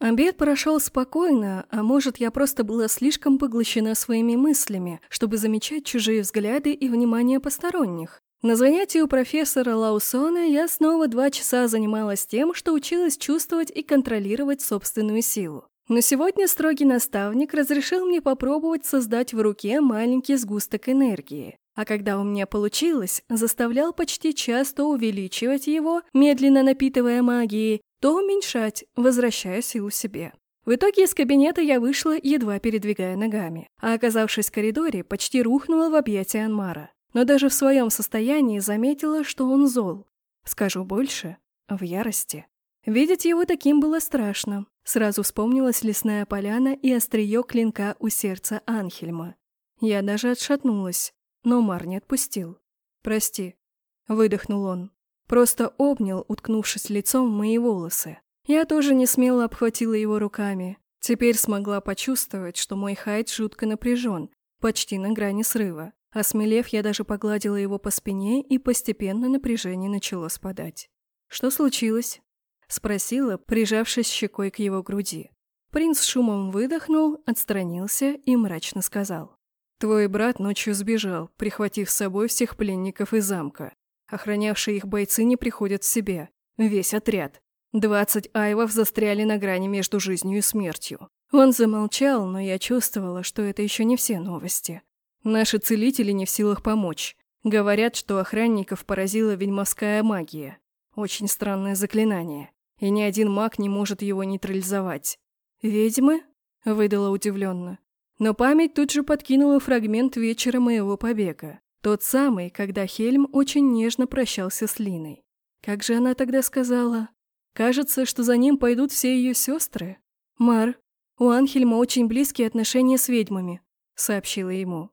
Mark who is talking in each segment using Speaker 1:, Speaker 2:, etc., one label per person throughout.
Speaker 1: Обед прошел спокойно, а может, я просто была слишком поглощена своими мыслями, чтобы замечать чужие взгляды и внимание посторонних. На занятии у профессора Лаусона я снова два часа занималась тем, что училась чувствовать и контролировать собственную силу. Но сегодня строгий наставник разрешил мне попробовать создать в руке маленький сгусток энергии. А когда у меня получилось, заставлял почти часто увеличивать его, медленно напитывая магией, то уменьшать, возвращая силу себе. В итоге из кабинета я вышла, едва передвигая ногами, а оказавшись в коридоре, почти рухнула в объятия Анмара. Но даже в своем состоянии заметила, что он зол. Скажу больше, в ярости. Видеть его таким было страшно. Сразу вспомнилась лесная поляна и острие клинка у сердца Анхельма. Я даже отшатнулась, но Мар не отпустил. «Прости», — выдохнул он. Просто обнял, уткнувшись лицом в мои волосы. Я тоже не смело обхватила его руками. Теперь смогла почувствовать, что мой хайт жутко напряжен, почти на грани срыва. Осмелев, я даже погладила его по спине, и постепенно напряжение начало спадать. «Что случилось?» – спросила, прижавшись щекой к его груди. Принц шумом выдохнул, отстранился и мрачно сказал. «Твой брат ночью сбежал, прихватив с собой всех пленников из замка. Охранявшие их бойцы не приходят в себя. Весь отряд. Двадцать айвов застряли на грани между жизнью и смертью. Он замолчал, но я чувствовала, что это еще не все новости. Наши целители не в силах помочь. Говорят, что охранников поразила ведьмовская магия. Очень странное заклинание. И ни один маг не может его нейтрализовать. «Ведьмы?» – выдала удивленно. Но память тут же подкинула фрагмент вечера моего побега. Тот самый, когда Хельм очень нежно прощался с Линой. Как же она тогда сказала? Кажется, что за ним пойдут все ее сестры. «Мар, у Анхельма очень близкие отношения с ведьмами», — сообщила ему.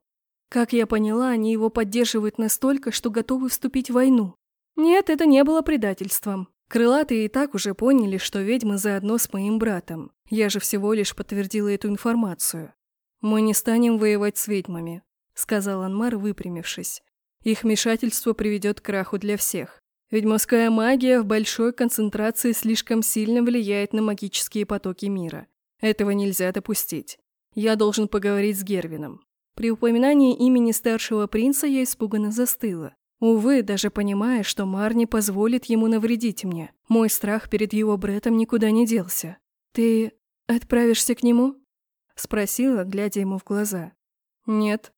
Speaker 1: Как я поняла, они его поддерживают настолько, что готовы вступить в войну. Нет, это не было предательством. Крылатые и так уже поняли, что ведьмы заодно с моим братом. Я же всего лишь подтвердила эту информацию. Мы не станем воевать с ведьмами сказал Анмар, выпрямившись. Их вмешательство приведет к краху для всех. Ведьмовская магия в большой концентрации слишком сильно влияет на магические потоки мира. Этого нельзя допустить. Я должен поговорить с Гервином. При упоминании имени старшего принца я испуганно застыла. Увы, даже понимая, что Мар не позволит ему навредить мне. Мой страх перед его бретом никуда не делся. «Ты отправишься к нему?» Спросила, глядя ему в глаза. «Нет»,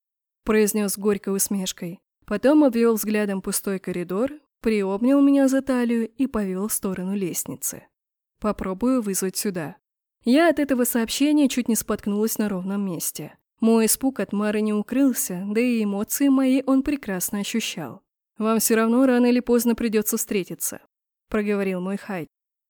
Speaker 1: произнес горькой усмешкой. Потом обвел взглядом пустой коридор, приобнял меня за талию и повел в сторону лестницы. Попробую вызвать сюда. Я от этого сообщения чуть не споткнулась на ровном месте. Мой испуг от Мары не укрылся, да и эмоции мои он прекрасно ощущал. «Вам все равно рано или поздно придется встретиться», — проговорил мой Хайд.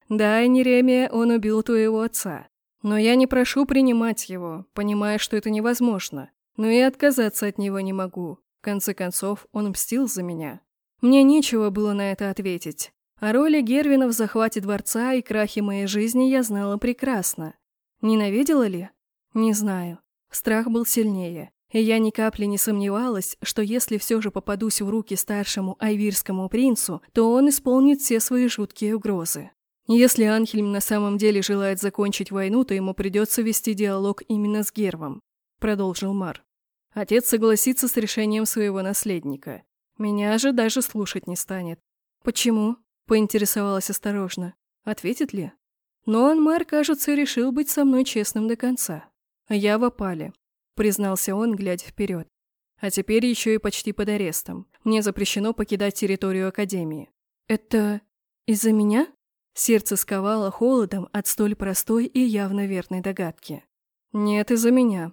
Speaker 1: «Да, Неремия, он убил твоего отца. Но я не прошу принимать его, понимая, что это невозможно но и отказаться от него не могу. В конце концов, он мстил за меня. Мне нечего было на это ответить. О роли Гервина в захвате дворца и крахе моей жизни я знала прекрасно. Ненавидела ли? Не знаю. Страх был сильнее. И я ни капли не сомневалась, что если все же попадусь в руки старшему айвирскому принцу, то он исполнит все свои жуткие угрозы. Если Анхельм на самом деле желает закончить войну, то ему придется вести диалог именно с Гервом, продолжил Мар. Отец согласится с решением своего наследника. Меня же даже слушать не станет. Почему? Поинтересовалась осторожно. Ответит ли? Но Анмар, кажется, решил быть со мной честным до конца. Я в опале, признался он, глядя вперед. А теперь еще и почти под арестом. Мне запрещено покидать территорию Академии. Это из-за меня? Сердце сковало холодом от столь простой и явно верной догадки. Нет, из-за меня.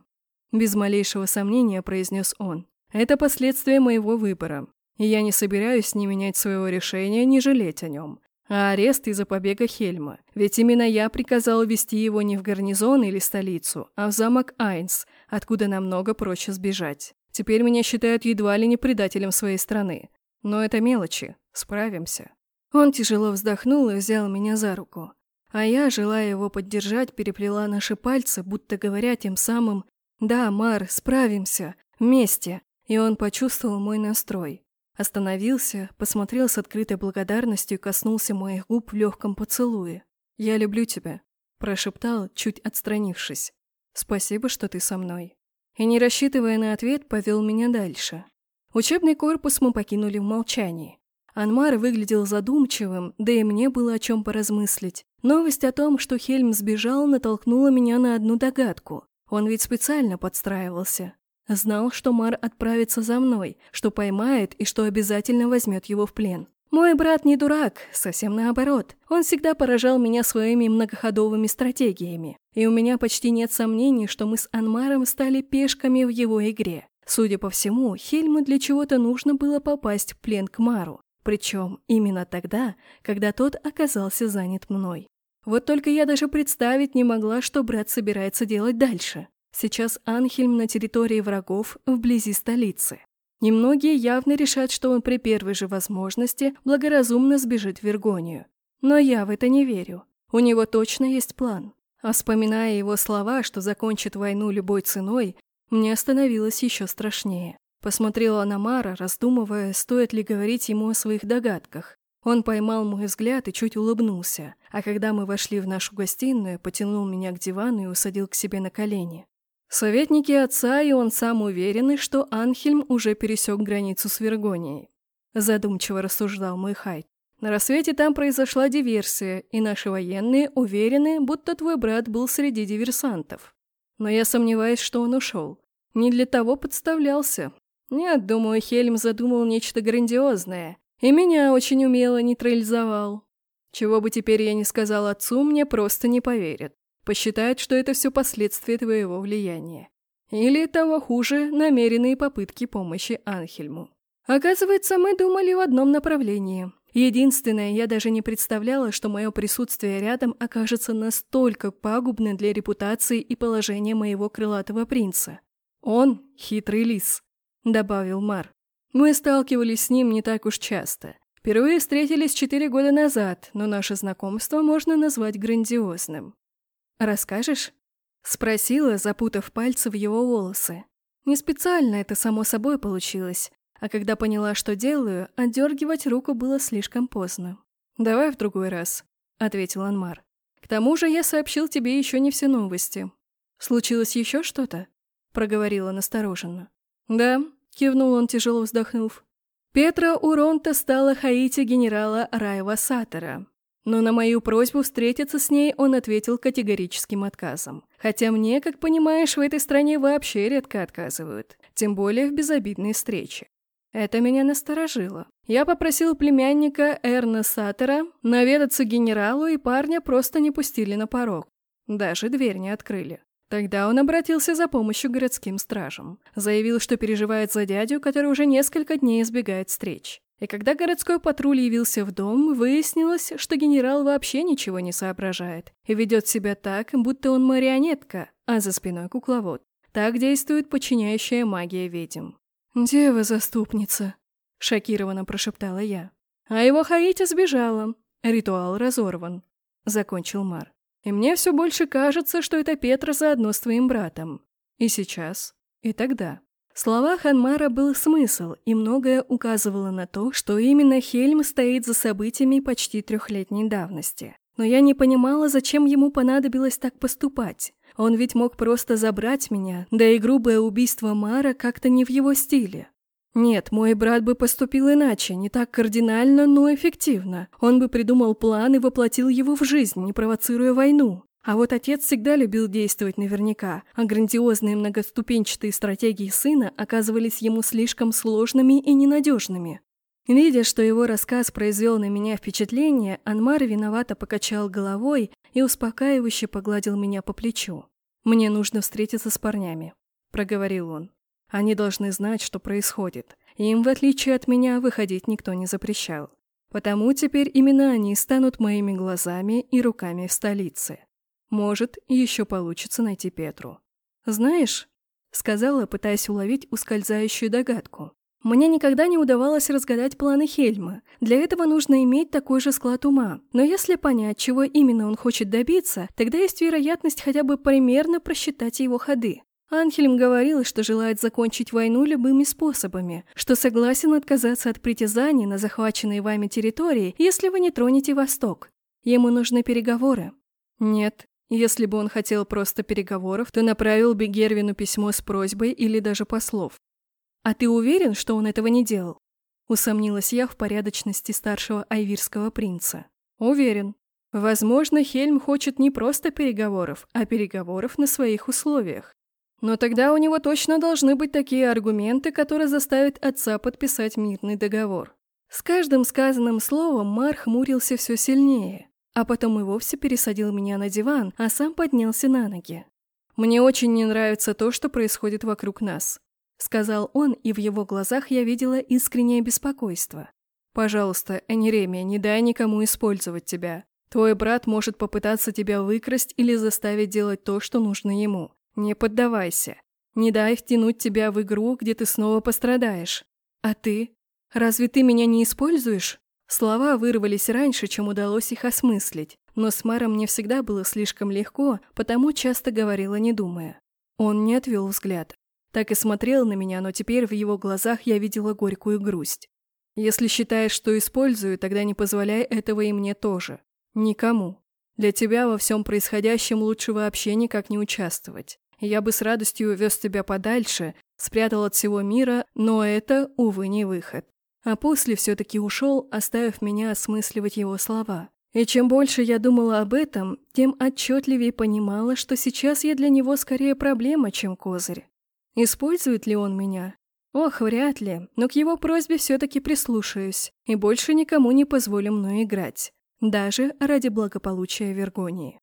Speaker 1: Без малейшего сомнения произнес он. Это последствия моего выбора. И я не собираюсь ни менять своего решения, ни жалеть о нем. А арест из-за побега Хельма. Ведь именно я приказал вести его не в гарнизон или столицу, а в замок Айнс, откуда намного проще сбежать. Теперь меня считают едва ли не предателем своей страны. Но это мелочи. Справимся. Он тяжело вздохнул и взял меня за руку. А я, желая его поддержать, переплела наши пальцы, будто говоря тем самым «Да, Мар, справимся. Вместе». И он почувствовал мой настрой. Остановился, посмотрел с открытой благодарностью и коснулся моих губ в легком поцелуе. «Я люблю тебя», – прошептал, чуть отстранившись. «Спасибо, что ты со мной». И, не рассчитывая на ответ, повел меня дальше. Учебный корпус мы покинули в молчании. Анмар выглядел задумчивым, да и мне было о чем поразмыслить. Новость о том, что Хельм сбежал, натолкнула меня на одну догадку. Он ведь специально подстраивался. Знал, что Мар отправится за мной, что поймает и что обязательно возьмет его в плен. Мой брат не дурак, совсем наоборот. Он всегда поражал меня своими многоходовыми стратегиями. И у меня почти нет сомнений, что мы с Анмаром стали пешками в его игре. Судя по всему, Хельму для чего-то нужно было попасть в плен к Мару. Причем именно тогда, когда тот оказался занят мной. Вот только я даже представить не могла, что брат собирается делать дальше. Сейчас Анхельм на территории врагов, вблизи столицы. Немногие явно решат, что он при первой же возможности благоразумно сбежит в Вергонию. Но я в это не верю. У него точно есть план. А вспоминая его слова, что закончит войну любой ценой, мне становилось еще страшнее. Посмотрела на Мара, раздумывая, стоит ли говорить ему о своих догадках. Он поймал мой взгляд и чуть улыбнулся, а когда мы вошли в нашу гостиную, потянул меня к дивану и усадил к себе на колени. Советники отца и он сам уверены, что Анхельм уже пересек границу с Вергонией. Задумчиво рассуждал мой Хайт. На рассвете там произошла диверсия, и наши военные уверены, будто твой брат был среди диверсантов. Но я сомневаюсь, что он ушел. Не для того подставлялся. Нет, думаю, Хельм задумал нечто грандиозное. И меня очень умело нейтрализовал. Чего бы теперь я ни сказал отцу, мне просто не поверят посчитает, что это все последствия твоего влияния. Или, того хуже, намеренные попытки помощи Анхельму. Оказывается, мы думали в одном направлении. Единственное, я даже не представляла, что мое присутствие рядом окажется настолько пагубным для репутации и положения моего крылатого принца. Он — хитрый лис, — добавил Мар. Мы сталкивались с ним не так уж часто. Впервые встретились четыре года назад, но наше знакомство можно назвать грандиозным. «Расскажешь?» — спросила, запутав пальцы в его волосы. Не специально это само собой получилось, а когда поняла, что делаю, отдергивать руку было слишком поздно. «Давай в другой раз», — ответил Анмар. «К тому же я сообщил тебе еще не все новости. Случилось еще что-то?» — проговорила настороженно. «Да», — кивнул он, тяжело вздохнув. «Петра Уронта стала Хаити генерала Райва Сатора. Но на мою просьбу встретиться с ней он ответил категорическим отказом. Хотя мне, как понимаешь, в этой стране вообще редко отказывают, тем более в безобидной встрече. Это меня насторожило. Я попросил племянника Эрна Саттера наведаться генералу, и парня просто не пустили на порог. Даже дверь не открыли. Тогда он обратился за помощью городским стражам. Заявил, что переживает за дядю, который уже несколько дней избегает встреч. И когда городской патруль явился в дом, выяснилось, что генерал вообще ничего не соображает и ведет себя так, будто он марионетка, а за спиной кукловод. Так действует подчиняющая магия ведьм. «Дева-заступница», — шокированно прошептала я. «А его Хаити сбежала. Ритуал разорван», — закончил Мар. «И мне все больше кажется, что это Петра заодно с твоим братом. И сейчас, и тогда». В словах Анмара был смысл, и многое указывало на то, что именно Хельм стоит за событиями почти трехлетней давности. Но я не понимала, зачем ему понадобилось так поступать. Он ведь мог просто забрать меня, да и грубое убийство Мара как-то не в его стиле. Нет, мой брат бы поступил иначе, не так кардинально, но эффективно. Он бы придумал план и воплотил его в жизнь, не провоцируя войну. А вот отец всегда любил действовать наверняка, а грандиозные многоступенчатые стратегии сына оказывались ему слишком сложными и ненадежными. Видя, что его рассказ произвел на меня впечатление, Анмар виновато покачал головой и успокаивающе погладил меня по плечу. «Мне нужно встретиться с парнями», — проговорил он. «Они должны знать, что происходит. Им, в отличие от меня, выходить никто не запрещал. Потому теперь именно они станут моими глазами и руками в столице. Может, еще получится найти Петру. «Знаешь», — сказала, пытаясь уловить ускользающую догадку, «мне никогда не удавалось разгадать планы Хельма. Для этого нужно иметь такой же склад ума. Но если понять, чего именно он хочет добиться, тогда есть вероятность хотя бы примерно просчитать его ходы. Анхельм говорил, что желает закончить войну любыми способами, что согласен отказаться от притязаний на захваченные вами территории, если вы не тронете Восток. Ему нужны переговоры. Нет, Если бы он хотел просто переговоров, то направил бы Гервину письмо с просьбой или даже послов. «А ты уверен, что он этого не делал?» Усомнилась я в порядочности старшего айвирского принца. «Уверен. Возможно, Хельм хочет не просто переговоров, а переговоров на своих условиях. Но тогда у него точно должны быть такие аргументы, которые заставят отца подписать мирный договор. С каждым сказанным словом Мар хмурился все сильнее, а потом и вовсе пересадил меня на диван, а сам поднялся на ноги. «Мне очень не нравится то, что происходит вокруг нас», — сказал он, и в его глазах я видела искреннее беспокойство. «Пожалуйста, Энеремия, не дай никому использовать тебя. Твой брат может попытаться тебя выкрасть или заставить делать то, что нужно ему. Не поддавайся. Не дай втянуть тебя в игру, где ты снова пострадаешь. А ты? Разве ты меня не используешь? Слова вырвались раньше, чем удалось их осмыслить, но с Маром мне всегда было слишком легко, потому часто говорила, не думая. Он не отвел взгляд. Так и смотрел на меня, но теперь в его глазах я видела горькую грусть. Если считаешь, что использую, тогда не позволяй этого и мне тоже. Никому. Для тебя во всем происходящем лучше вообще никак не участвовать. Я бы с радостью увез тебя подальше, спрятал от всего мира, но это, увы, не выход. А после все-таки ушел, оставив меня осмысливать его слова. И чем больше я думала об этом, тем отчетливее понимала, что сейчас я для него скорее проблема, чем козырь. Использует ли он меня? Ох, вряд ли, но к его просьбе все-таки прислушаюсь, и больше никому не позволю мной играть даже ради благополучия Вергонии.